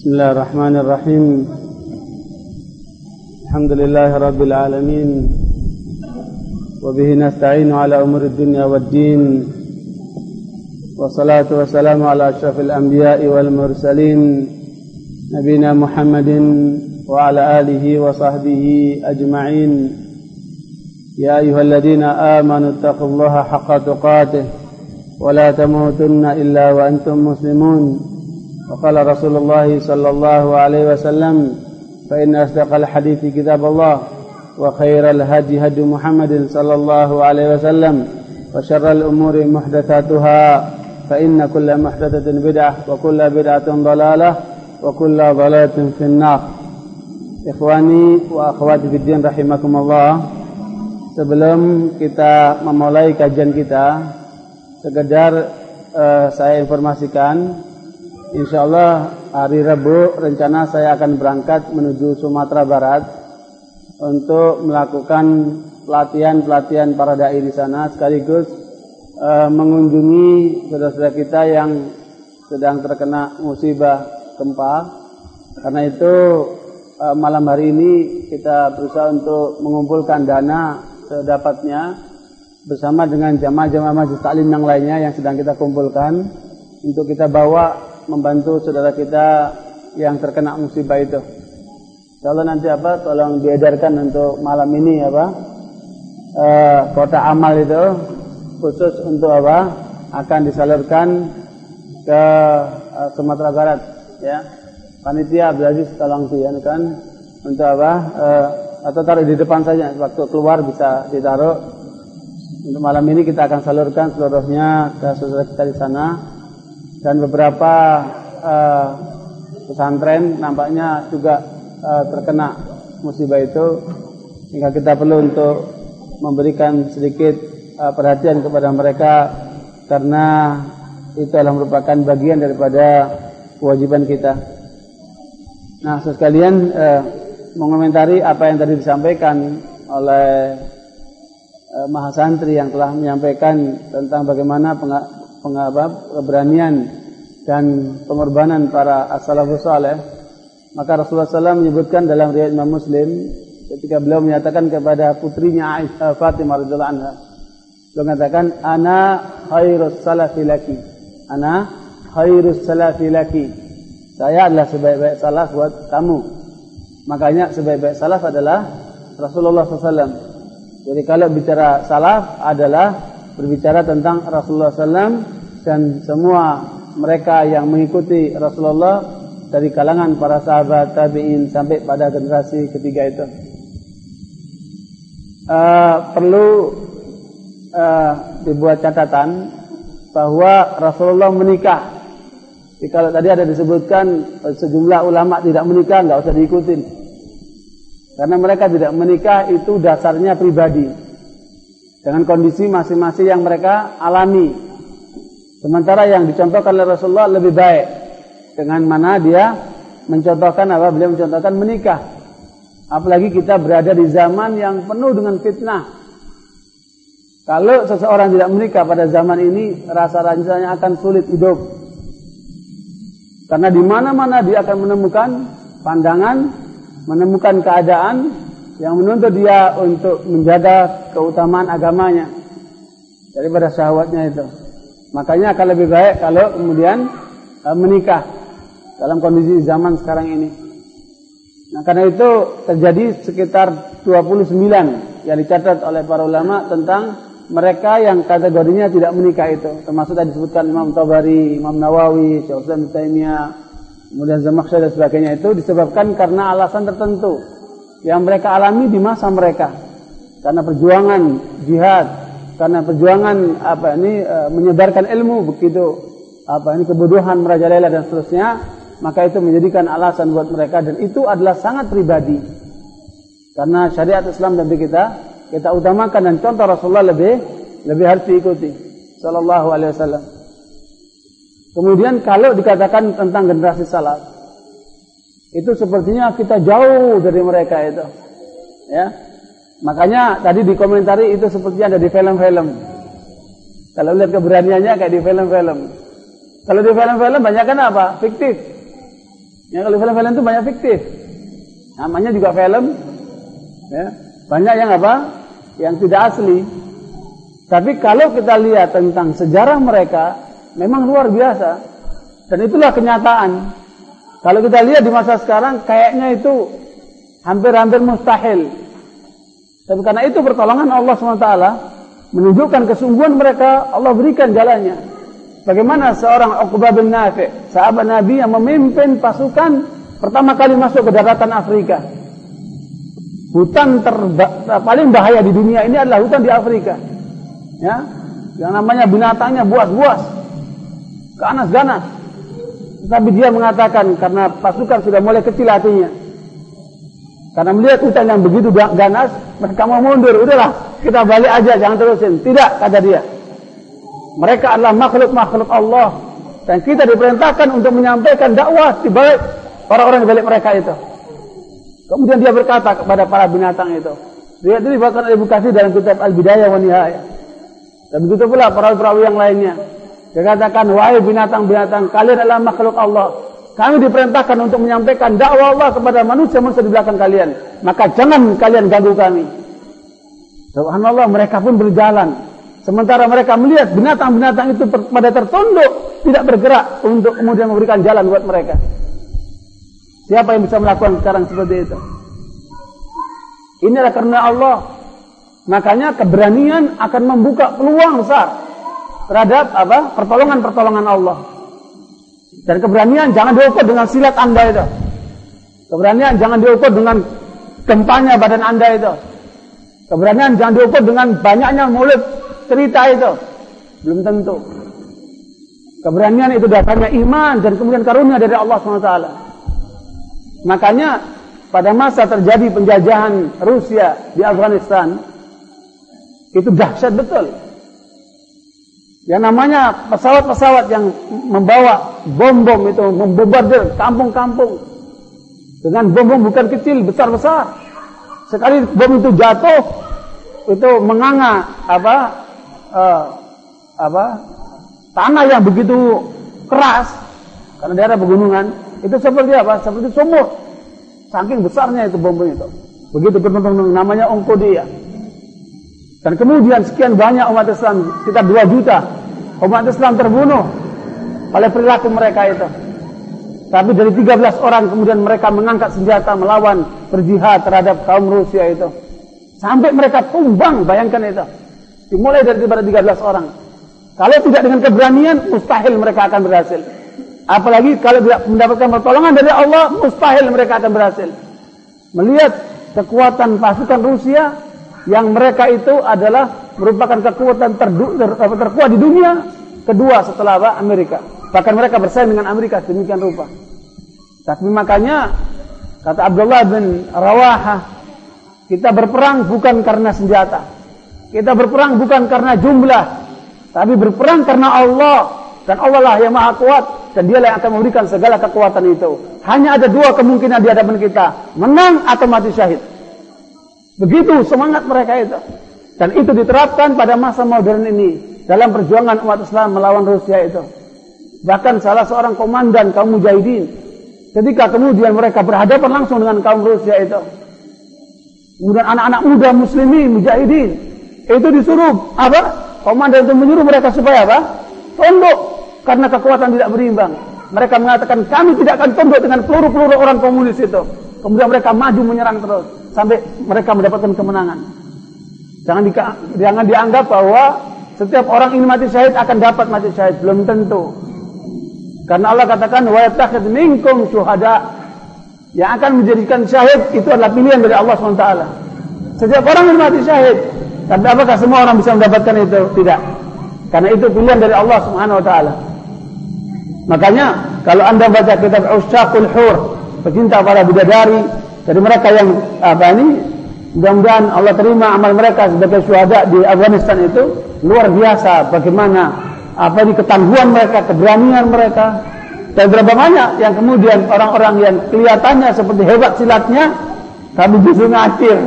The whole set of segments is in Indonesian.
بسم الله الرحمن الرحيم. الحمد لله رب العالمين. وبه نستعين على أمور الدنيا والدين. والصلاة والسلام على أشرف الأنبياء والمرسلين نبينا محمد وعلى آله وصحبه أجمعين. يا أيها الذين آمنوا اتقوا الله حق تقاته ولا تموتن إلا وأنتم مسلمون. وقال رسول الله صلى الله عليه وسلم فإن أصدق الحديث كتاب الله وخير الهدي هدي محمد صلى الله عليه وسلم وشر الأمور محدثاتها فإن كل محدثة بدعة وكل بدعة ضلالة وكل ضلالة في النار. إخواني وأخواتي في الدين رحمكم الله sebelum kita memulai kajian kita sekedar uh, saya informasikan Insya Allah hari Rabu rencana saya akan berangkat menuju Sumatera Barat untuk melakukan pelatihan-pelatihan para dai di sana sekaligus uh, mengunjungi saudara-saudara kita yang sedang terkena musibah gempa. Karena itu uh, malam hari ini kita berusaha untuk mengumpulkan dana sedapatnya bersama dengan jamaah-jamaah majlis taklim yang lainnya yang sedang kita kumpulkan untuk kita bawa membantu saudara kita yang terkena musibah itu. Kalau nanti apa, tolong diedarkan untuk malam ini apa, e, kota amal itu khusus untuk apa, akan disalurkan ke e, Sumatera Barat, ya. Panitia Abdulaziz tolong kan untuk apa, e, atau taruh di depan saja, waktu keluar bisa ditaruh. Untuk malam ini kita akan salurkan seluruhnya ke saudara kita di sana dan beberapa uh, pesantren nampaknya juga uh, terkena musibah itu sehingga kita perlu untuk memberikan sedikit uh, perhatian kepada mereka karena itu adalah merupakan bagian daripada kewajiban kita. Nah, sekalian uh, mengomentari apa yang tadi disampaikan oleh mahasantri yang telah menyampaikan tentang bagaimana pengabab, keberanian dan pengorbanan para as-salafus saleh maka Rasulullah SAW menyebutkan dalam riwayat Imam Muslim ketika beliau menyatakan kepada putrinya Aisyah Fatimah radhiyallahu anha beliau mengatakan ana khairus salafi laki. Ana khairus salafi laki. Saya adalah sebaik-baik salaf buat kamu. Makanya sebaik-baik salaf adalah Rasulullah SAW jadi kalau bicara salaf adalah berbicara tentang Rasulullah SAW dan semua mereka yang mengikuti Rasulullah dari kalangan para sahabat tabiin sampai pada generasi ketiga itu uh, perlu uh, dibuat catatan bahwa Rasulullah menikah. Jadi kalau tadi ada disebutkan sejumlah ulama tidak menikah, nggak usah diikutin. Karena mereka tidak menikah itu dasarnya pribadi dengan kondisi masing-masing yang mereka alami. Sementara yang dicontohkan oleh Rasulullah lebih baik dengan mana dia mencontohkan apa? Beliau mencontohkan menikah. Apalagi kita berada di zaman yang penuh dengan fitnah. Kalau seseorang tidak menikah pada zaman ini, rasa rasanya akan sulit hidup. Karena di mana-mana dia akan menemukan pandangan, menemukan keadaan yang menuntut dia untuk menjaga keutamaan agamanya daripada syahwatnya itu. Makanya akan lebih baik kalau kemudian uh, menikah dalam kondisi zaman sekarang ini. Nah, karena itu terjadi sekitar 29 yang dicatat oleh para ulama tentang mereka yang kategorinya tidak menikah itu. Termasuk tadi disebutkan Imam Tabari, Imam Nawawi, Islam Taimiyah, kemudian Zamakhsyari dan sebagainya itu disebabkan karena alasan tertentu yang mereka alami di masa mereka karena perjuangan jihad karena perjuangan apa ini e, menyebarkan ilmu begitu apa ini kebodohan merajalela dan seterusnya maka itu menjadikan alasan buat mereka dan itu adalah sangat pribadi karena syariat Islam dan kita kita utamakan dan contoh Rasulullah lebih lebih harus diikuti sallallahu alaihi wasallam kemudian kalau dikatakan tentang generasi salaf itu sepertinya kita jauh dari mereka itu. Ya. Makanya tadi dikomentari itu sepertinya ada di film-film. Kalau lihat keberaniannya kayak di film-film. Kalau di film-film banyak kan apa? Fiktif. Ya kalau film-film itu banyak fiktif. Namanya juga film. Ya. Banyak yang apa? Yang tidak asli. Tapi kalau kita lihat tentang sejarah mereka, memang luar biasa. Dan itulah kenyataan. Kalau kita lihat di masa sekarang, kayaknya itu hampir-hampir mustahil. Tapi karena itu pertolongan Allah SWT menunjukkan kesungguhan mereka, Allah berikan jalannya. Bagaimana seorang Uqbah bin Nafi, sahabat Nabi yang memimpin pasukan pertama kali masuk ke daratan Afrika. Hutan paling bahaya di dunia ini adalah hutan di Afrika. Ya, yang namanya binatangnya buas-buas, ganas-ganas. Tapi dia mengatakan karena pasukan sudah mulai kecil hatinya. Karena melihat hutan yang begitu ganas, mereka mau mundur. Udahlah, kita balik aja, jangan terusin. Tidak, kata dia. Mereka adalah makhluk-makhluk Allah. Dan kita diperintahkan untuk menyampaikan dakwah di balik orang-orang di balik mereka itu. Kemudian dia berkata kepada para binatang itu. Dia itu bahkan edukasi dalam kitab Al-Bidayah wa Nihayah. Dan begitu pula perawi-perawi yang lainnya. Dia katakan, wahai binatang-binatang, kalian adalah makhluk Allah. Kami diperintahkan untuk menyampaikan dakwah Allah kepada manusia-manusia di belakang kalian. Maka jangan kalian ganggu kami. Subhanallah, mereka pun berjalan. Sementara mereka melihat binatang-binatang itu pada tertunduk, tidak bergerak untuk kemudian memberikan jalan buat mereka. Siapa yang bisa melakukan sekarang seperti itu? Inilah karena Allah. Makanya keberanian akan membuka peluang besar terhadap apa? pertolongan-pertolongan Allah. Dan keberanian jangan diukur dengan silat Anda itu. Keberanian jangan diukur dengan gempanya badan Anda itu. Keberanian jangan diukur dengan banyaknya mulut cerita itu. Belum tentu. Keberanian itu datangnya iman dan kemudian karunia dari Allah SWT. Makanya pada masa terjadi penjajahan Rusia di Afghanistan, itu dahsyat betul. Yang namanya pesawat-pesawat yang membawa bom-bom itu membombardir kampung-kampung dengan bom-bom bukan kecil, besar-besar. Sekali bom itu jatuh, itu menganga apa uh, apa tanah yang begitu keras karena daerah pegunungan itu seperti apa? Seperti sumur. Saking besarnya itu bom itu. Begitu penuh namanya Ongkodia. Dan kemudian sekian banyak umat Islam, sekitar 2 juta umat Islam terbunuh oleh perilaku mereka itu. Tapi dari 13 orang kemudian mereka mengangkat senjata melawan berjihad terhadap kaum Rusia itu. Sampai mereka tumbang, bayangkan itu. Dimulai dari daripada 13 orang. Kalau tidak dengan keberanian, mustahil mereka akan berhasil. Apalagi kalau tidak mendapatkan pertolongan dari Allah, mustahil mereka akan berhasil. Melihat kekuatan pasukan Rusia yang mereka itu adalah merupakan kekuatan terdu, ter, terkuat di dunia kedua setelah apa? Amerika. Bahkan mereka bersaing dengan Amerika demikian rupa. Tapi makanya kata Abdullah bin Rawaha, kita berperang bukan karena senjata, kita berperang bukan karena jumlah, tapi berperang karena Allah. Dan Allah lah yang maha kuat. Dan dia yang akan memberikan segala kekuatan itu. Hanya ada dua kemungkinan di hadapan kita. Menang atau mati syahid. Begitu semangat mereka itu. Dan itu diterapkan pada masa modern ini. Dalam perjuangan umat Islam melawan Rusia itu. Bahkan salah seorang komandan kaum mujahidin. Ketika kemudian mereka berhadapan langsung dengan kaum Rusia itu. Kemudian anak-anak muda muslimin, mujahidin itu disuruh apa? Komandan itu menyuruh mereka supaya apa? Tunduk karena kekuatan tidak berimbang. Mereka mengatakan kami tidak akan tunduk dengan peluru-peluru orang komunis itu. Kemudian mereka maju menyerang terus sampai mereka mendapatkan kemenangan. Jangan di, jangan dianggap bahwa setiap orang ini mati syahid akan dapat mati syahid, belum tentu. Karena Allah katakan wa minkum syuhada. Yang akan menjadikan syahid itu adalah pilihan dari Allah SWT. Setiap orang yang mati syahid tapi apakah semua orang bisa mendapatkan itu? Tidak. Karena itu pilihan dari Allah taala. Makanya kalau Anda baca kitab Usyaqul Hur, pecinta para bidadari, dari mereka yang apa ini mudah-mudahan Allah terima amal mereka sebagai syuhada di Afghanistan itu luar biasa bagaimana apa ini ketangguhan mereka, keberanian mereka dan berapa banyak yang kemudian orang-orang yang kelihatannya seperti hebat silatnya tapi justru ngacir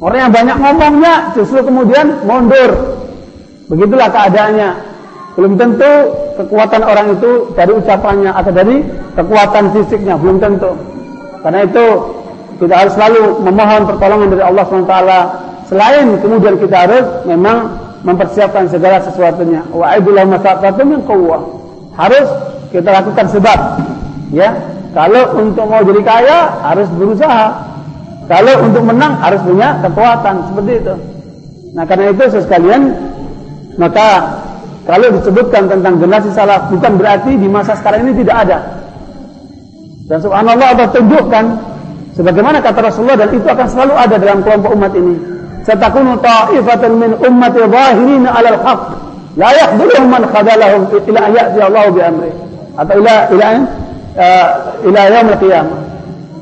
Orang yang banyak ngomongnya justru kemudian mundur. Begitulah keadaannya. Belum tentu kekuatan orang itu dari ucapannya atau dari kekuatan fisiknya, belum tentu. Karena itu kita harus selalu memohon pertolongan dari Allah SWT. Selain kemudian kita harus memang mempersiapkan segala sesuatunya. Wa aidulah masaqatum min quwwah. Harus kita lakukan sebab. Ya. Kalau untuk mau jadi kaya harus berusaha. Kalau untuk menang harus punya kekuatan seperti itu. Nah, karena itu sekalian maka kalau disebutkan tentang generasi salaf bukan berarti di masa sekarang ini tidak ada. Dan subhanallah Allah tunjukkan sebagaimana kata Rasulullah dan itu akan selalu ada dalam kelompok umat ini. Satakunu ta'ifatan min ummati zahirin 'ala al-haq la yahdhuruhum man khadalahum ila ya'ti Allah bi amri atau ila ila uh, ila yaum al-qiyamah.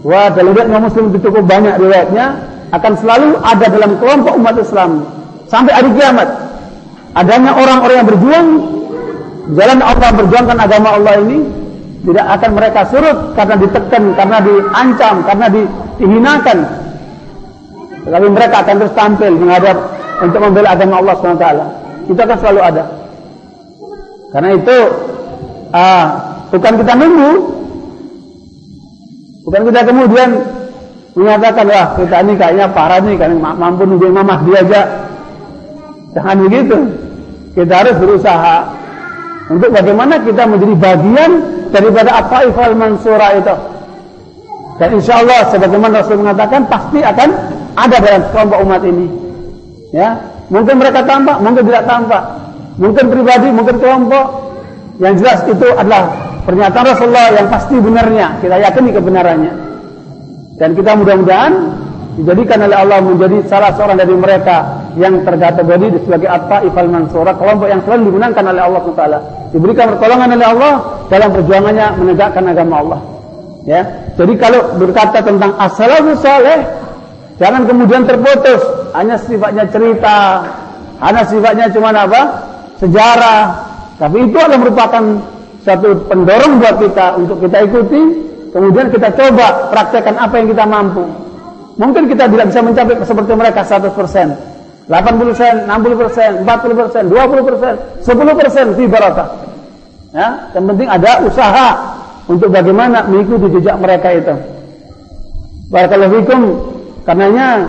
Wa dalam riwayat Muslim itu cukup banyak riwayatnya akan selalu ada dalam kelompok umat Islam sampai hari kiamat adanya orang-orang yang berjuang jalan Allah berjuangkan agama Allah ini tidak akan mereka surut karena ditekan, karena diancam, karena dihinakan. Tetapi mereka akan terus tampil menghadap untuk membela agama Allah SWT. Itu akan selalu ada. Karena itu ah, bukan kita nunggu, bukan kita kemudian mengatakan wah kita ini kayaknya parah nih kan mampu nunggu Imam Mahdi aja. Jangan begitu. Kita harus berusaha untuk bagaimana kita menjadi bagian daripada ifal mansura itu. Dan insya Allah sebagaimana Rasul mengatakan pasti akan ada dalam kelompok umat ini. Ya, mungkin mereka tampak, mungkin tidak tampak. Mungkin pribadi, mungkin kelompok. Yang jelas itu adalah pernyataan Rasulullah yang pasti benarnya. Kita yakini kebenarannya. Dan kita mudah-mudahan dijadikan oleh Allah menjadi salah seorang dari mereka yang terkategori sebagai at-taifal mansura kelompok yang selalu dimenangkan oleh Allah Taala. Diberikan pertolongan oleh Allah dalam perjuangannya menegakkan agama Allah. Ya. Jadi kalau berkata tentang as-salafus saleh jangan kemudian terputus. Hanya sifatnya cerita hanya sifatnya cuma apa? Sejarah. Tapi itu adalah merupakan satu pendorong buat kita untuk kita ikuti. Kemudian kita coba praktekkan apa yang kita mampu. Mungkin kita tidak bisa mencapai seperti mereka 100%. 80%, 60%, 40%, 20%, 10% fi barakah. Ya, yang penting ada usaha untuk bagaimana mengikuti jejak mereka itu. Barakallahu fikum. Karenanya